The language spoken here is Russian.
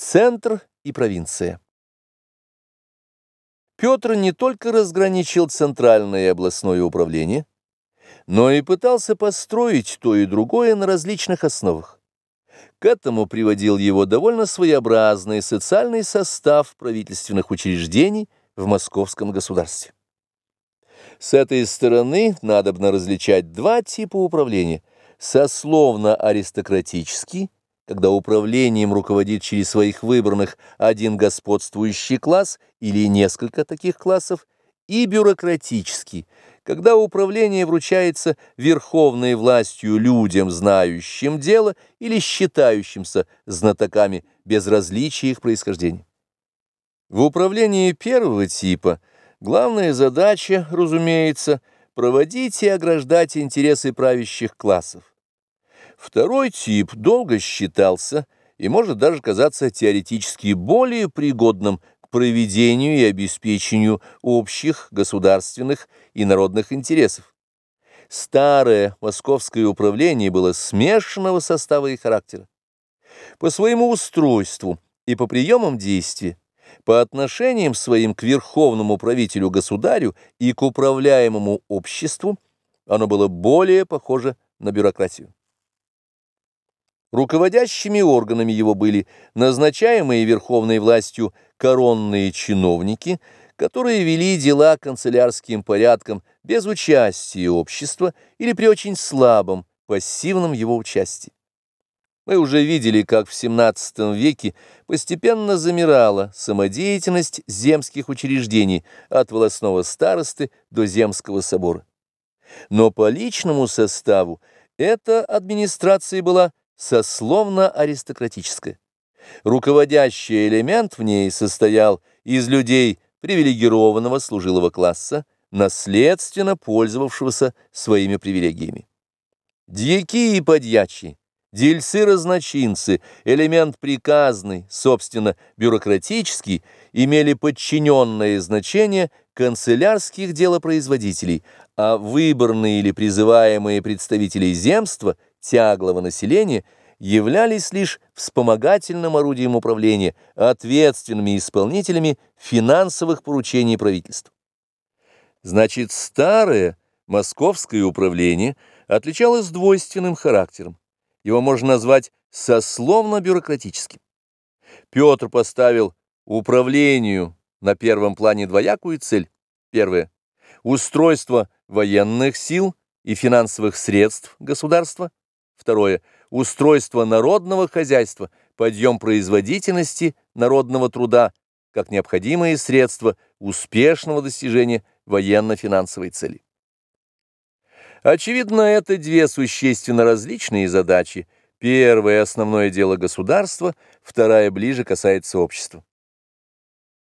Центр и провинция. Петр не только разграничил центральное и областное управление, но и пытался построить то и другое на различных основах. К этому приводил его довольно своеобразный социальный состав правительственных учреждений в московском государстве. С этой стороны надобно различать два типа управления – сословно-аристократический когда управлением руководит через своих выбранных один господствующий класс или несколько таких классов, и бюрократический, когда управление вручается верховной властью людям, знающим дело или считающимся знатоками без различия их происхождения. В управлении первого типа главная задача, разумеется, проводить и ограждать интересы правящих классов. Второй тип долго считался и может даже казаться теоретически более пригодным к проведению и обеспечению общих государственных и народных интересов. Старое московское управление было смешанного состава и характера. По своему устройству и по приемам действия, по отношениям своим к верховному правителю-государю и к управляемому обществу, оно было более похоже на бюрократию. Руководящими органами его были назначаемые верховной властью коронные чиновники, которые вели дела канцелярским порядком без участия общества или при очень слабом, пассивном его участии. Мы уже видели, как в XVII веке постепенно замирала самодеятельность земских учреждений от волосного старосты до земского собора. Но по личному составу эта администрация была сословно-аристократическая. Руководящий элемент в ней состоял из людей привилегированного служилого класса, наследственно пользовавшегося своими привилегиями. Дьяки и подьячи, дельцы-разночинцы, элемент приказный, собственно, бюрократический, имели подчиненное значение канцелярских делопроизводителей, а выборные или призываемые представители земства – тяглого населения являлись лишь вспомогательным орудием управления, ответственными исполнителями финансовых поручений правительства. Значит, старое московское управление отличалось двойственным характером. Его можно назвать сословно-бюрократическим. Петр поставил управлению на первом плане двоякую цель. Первое – устройство военных сил и финансовых средств государства. Второе. Устройство народного хозяйства, подъем производительности народного труда как необходимые средства успешного достижения военно-финансовой цели. Очевидно, это две существенно различные задачи. Первое – основное дело государства, вторая ближе касается общества.